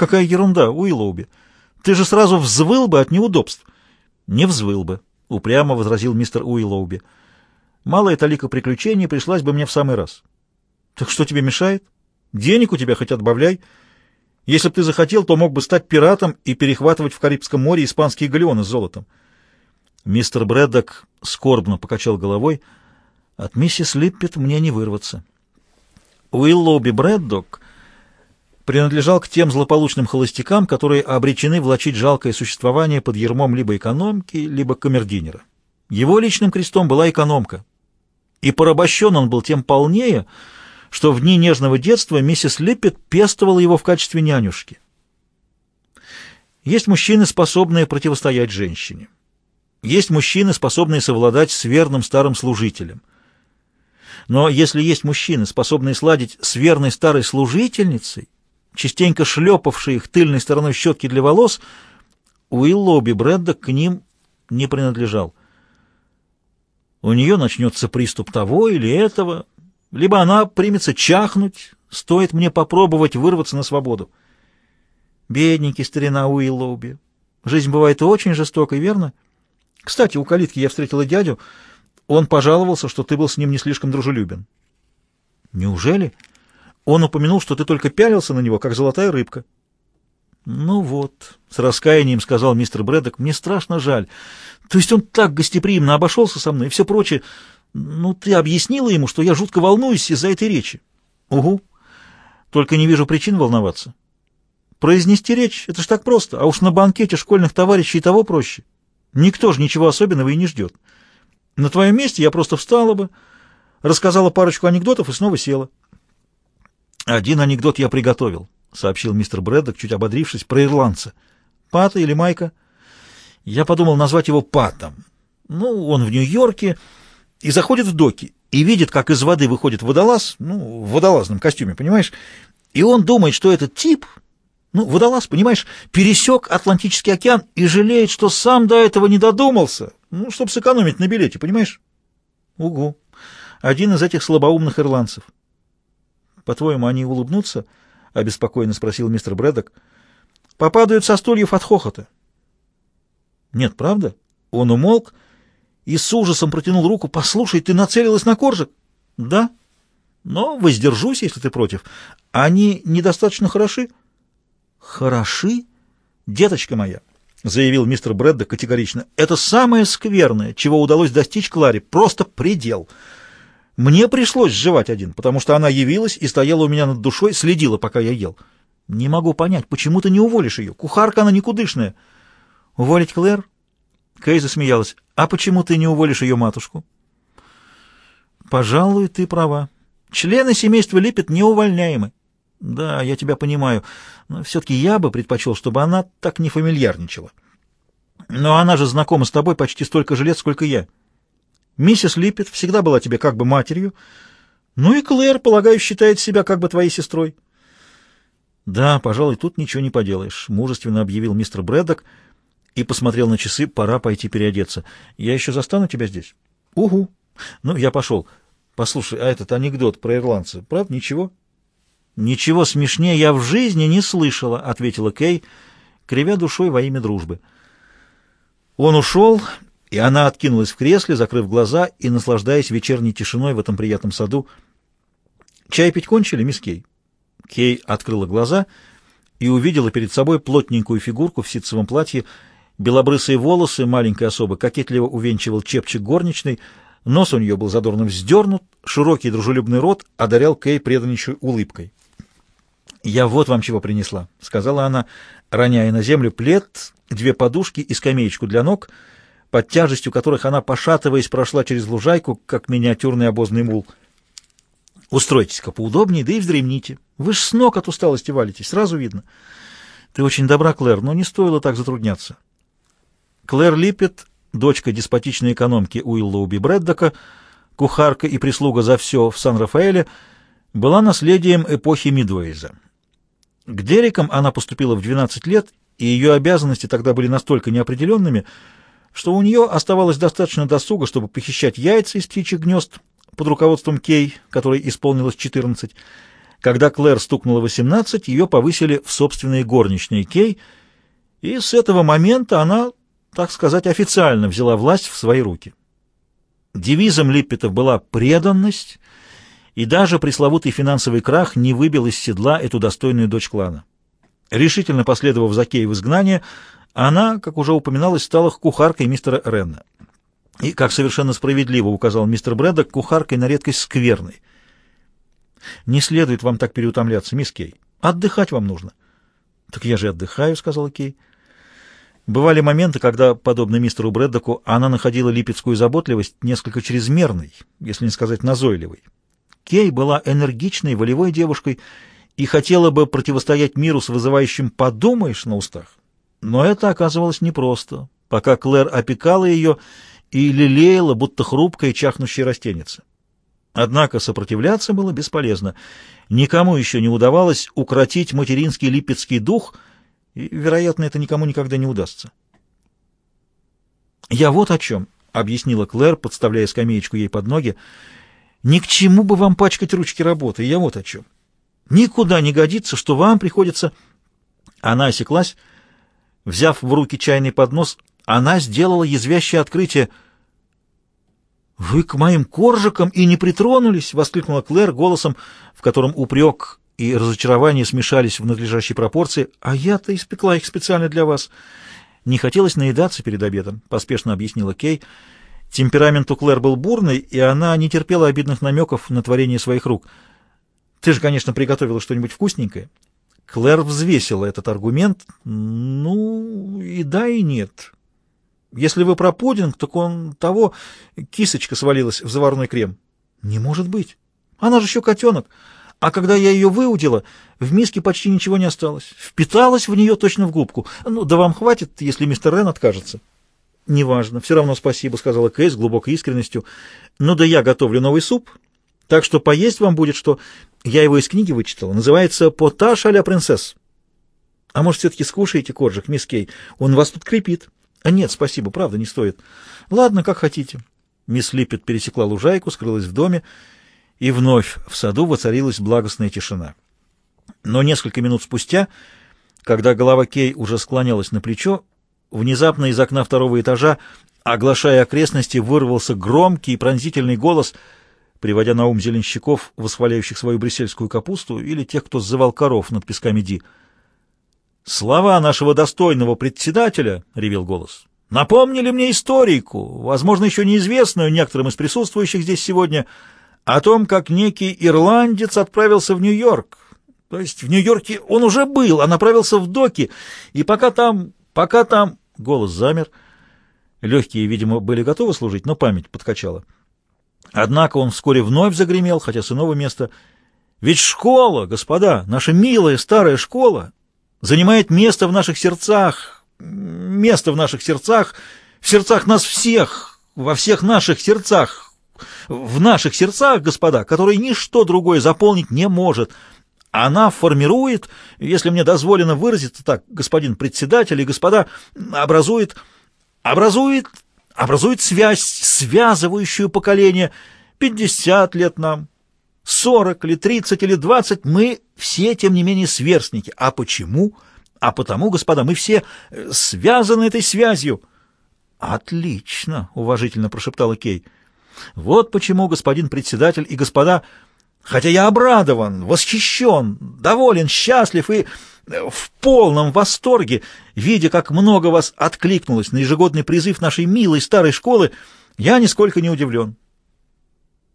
Какая ерунда, Уиллоуби. Ты же сразу взвыл бы от неудобств. Не взвыл бы, упрямо возразил мистер Уиллоуби. Малая талика приключений пришлась бы мне в самый раз. Так что тебе мешает? Денег у тебя хоть отбавляй. Если бы ты захотел, то мог бы стать пиратом и перехватывать в Карибском море испанские галеоны с золотом. Мистер Брэддок скорбно покачал головой. От миссис Липпет мне не вырваться. Уиллоуби Брэддок принадлежал к тем злополучным холостякам, которые обречены влачить жалкое существование под ермом либо экономки, либо камердинера. Его личным крестом была экономка, и порабощен он был тем полнее, что в дни нежного детства миссис Липпет пестовала его в качестве нянюшки. Есть мужчины, способные противостоять женщине. Есть мужчины, способные совладать с верным старым служителем. Но если есть мужчины, способные сладить с верной старой служительницей, частенько шлепавшей их тыльной стороной щетки для волос, Уиллоби Брэдда к ним не принадлежал. У нее начнется приступ того или этого, либо она примется чахнуть, стоит мне попробовать вырваться на свободу. Бедненький старина Уиллоуби. Жизнь бывает очень жестокой, верно? Кстати, у калитки я встретила дядю. Он пожаловался, что ты был с ним не слишком дружелюбен. Неужели? Он упомянул, что ты только пялился на него, как золотая рыбка. Ну вот, с раскаянием сказал мистер Брэддок, мне страшно жаль. То есть он так гостеприимно обошелся со мной и все прочее. Ну, ты объяснила ему, что я жутко волнуюсь из-за этой речи. Угу. Только не вижу причин волноваться. Произнести речь — это ж так просто, а уж на банкете школьных товарищей и того проще. Никто же ничего особенного и не ждет. На твоем месте я просто встала бы, рассказала парочку анекдотов и снова села. Один анекдот я приготовил, — сообщил мистер Брэддок, чуть ободрившись, про ирландца. Пата или Майка? Я подумал назвать его Патом. Ну, он в Нью-Йорке и заходит в доки, и видит, как из воды выходит водолаз, ну, в водолазном костюме, понимаешь? И он думает, что этот тип, ну, водолаз, понимаешь, пересек Атлантический океан и жалеет, что сам до этого не додумался, ну, чтобы сэкономить на билете, понимаешь? Угу. Один из этих слабоумных ирландцев. По-твоему, они улыбнутся? — обеспокоенно спросил мистер Брэддок. Попадают со стульев от хохота. Нет, правда? Он умолк и с ужасом протянул руку. «Послушай, ты нацелилась на коржик?» «Да, но воздержусь, если ты против. Они недостаточно хороши?» «Хороши? Деточка моя!» — заявил мистер Брэдда категорично. «Это самое скверное, чего удалось достичь Кларе. Просто предел. Мне пришлось сживать один, потому что она явилась и стояла у меня над душой, следила, пока я ел. Не могу понять, почему ты не уволишь ее? Кухарка она никудышная». «Уволить Клэр?» Кей засмеялась. «А почему ты не уволишь ее матушку?» «Пожалуй, ты права. Члены семейства Липпет неувольняемы». «Да, я тебя понимаю, но все-таки я бы предпочел, чтобы она так не фамильярничала. Но она же знакома с тобой почти столько же лет, сколько я. Миссис Липпет всегда была тебе как бы матерью, ну и Клэр, полагаю, считает себя как бы твоей сестрой». «Да, пожалуй, тут ничего не поделаешь», — мужественно объявил мистер Брэддок, — и посмотрел на часы, пора пойти переодеться. Я еще застану тебя здесь? Угу. Ну, я пошел. Послушай, а этот анекдот про ирландца, правда, ничего? Ничего смешнее я в жизни не слышала, ответила Кей, кривя душой во имя дружбы. Он ушел, и она откинулась в кресле, закрыв глаза и наслаждаясь вечерней тишиной в этом приятном саду. «Чай пить кончили, мисс Кей?» Кей открыла глаза и увидела перед собой плотненькую фигурку в ситцевом платье, Белобрысые волосы маленькой особы кокетливо увенчивал чепчик горничной, нос у нее был задорно вздернут, широкий дружелюбный рот одарял Кей преданнейшей улыбкой. «Я вот вам чего принесла», — сказала она, роняя на землю плед, две подушки и скамеечку для ног, под тяжестью которых она, пошатываясь, прошла через лужайку, как миниатюрный обозный мул. «Устройтесь-ка поудобнее, да и вздремните. Вы ж с ног от усталости валитесь, сразу видно. Ты очень добра, Клэр, но не стоило так затрудняться». Клэр Липпет, дочка деспотичной экономки Уиллоуби Брэддока, кухарка и прислуга за все в Сан-Рафаэле, была наследием эпохи Мидуэйза. К Дерекам она поступила в 12 лет, и ее обязанности тогда были настолько неопределенными, что у нее оставалось достаточно досуга, чтобы похищать яйца из птичьих гнезд под руководством Кей, которой исполнилось 14, Когда Клэр стукнула 18, ее повысили в собственные горничные Кей, и с этого момента она, так сказать, официально взяла власть в свои руки. Девизом Липпетов была преданность, и даже пресловутый финансовый крах не выбил из седла эту достойную дочь клана. Решительно последовав за Кей в изгнание, она, как уже упоминалось, стала кухаркой мистера Ренна. И, как совершенно справедливо указал мистер Брэддок, кухаркой на редкость скверной. «Не следует вам так переутомляться, мисс Кей. Отдыхать вам нужно». «Так я же отдыхаю», — сказала Кей. Бывали моменты, когда, подобно мистеру Брэддоку, она находила липецкую заботливость несколько чрезмерной, если не сказать назойливой. Кей была энергичной, волевой девушкой и хотела бы противостоять миру с вызывающим «подумаешь» на устах. Но это оказывалось непросто, пока Клэр опекала ее и лелеяла, будто хрупкая чахнущая растеница. Однако сопротивляться было бесполезно. Никому еще не удавалось укротить материнский липецкий дух, и, вероятно, это никому никогда не удастся. «Я вот о чем», — объяснила Клэр, подставляя скамеечку ей под ноги. «Ни к чему бы вам пачкать ручки работы, я вот о чем. Никуда не годится, что вам приходится...» Она осеклась, взяв в руки чайный поднос, она сделала язвящее открытие. «Вы к моим коржикам и не притронулись!» — воскликнула Клэр голосом, в котором упрек и разочарование смешались в надлежащей пропорции. «А я-то испекла их специально для вас. Не хотелось наедаться перед обедом», — поспешно объяснила Кей. Темперамент у Клэр был бурный, и она не терпела обидных намеков на творение своих рук. «Ты же, конечно, приготовила что-нибудь вкусненькое». Клэр взвесила этот аргумент. «Ну, и да, и нет». Если вы про пудинг, так он того... Кисочка свалилась в заварной крем. Не может быть. Она же еще котенок. А когда я ее выудила, в миске почти ничего не осталось. Впиталась в нее точно в губку. Ну, да вам хватит, если мистер Рен откажется. Неважно, все равно спасибо, сказала Кэй с глубокой искренностью. Ну да я готовлю новый суп, так что поесть вам будет, что... Я его из книги вычитала. Называется «Поташ а-ля принцесс». А может, все-таки скушаете коржик, мисс Кей? Он вас подкрепит. А нет, спасибо, правда, не стоит. Ладно, как хотите. Мисс Липпет пересекла лужайку, скрылась в доме, и вновь в саду воцарилась благостная тишина. Но несколько минут спустя, когда голова Кей уже склонялась на плечо, внезапно из окна второго этажа, оглашая окрестности, вырвался громкий и пронзительный голос, приводя на ум зеленщиков, восхваляющих свою брюссельскую капусту, или тех, кто сзывал коров над песками Ди — «Слова нашего достойного председателя», — ревел голос, — «напомнили мне историку, возможно, еще неизвестную некоторым из присутствующих здесь сегодня, о том, как некий ирландец отправился в Нью-Йорк. То есть в Нью-Йорке он уже был, а направился в доки, и пока там, пока там...» Голос замер. Легкие, видимо, были готовы служить, но память подкачала. Однако он вскоре вновь загремел, хотя с иного места. «Ведь школа, господа, наша милая старая школа, занимает место в наших сердцах, место в наших сердцах, в сердцах нас всех, во всех наших сердцах, в наших сердцах, господа, которые ничто другое заполнить не может. Она формирует, если мне дозволено выразиться так, господин председатель и господа, образует, образует, образует связь, связывающую поколение. Пятьдесят лет нам, сорок или тридцать или двадцать, мы все, тем не менее, сверстники. А почему? А потому, господа, мы все э, связаны этой связью. Отлично, уважительно прошептала Кей. Вот почему, господин председатель и господа, хотя я обрадован, восхищен, доволен, счастлив и э, в полном восторге, видя, как много вас откликнулось на ежегодный призыв нашей милой старой школы, я нисколько не удивлен.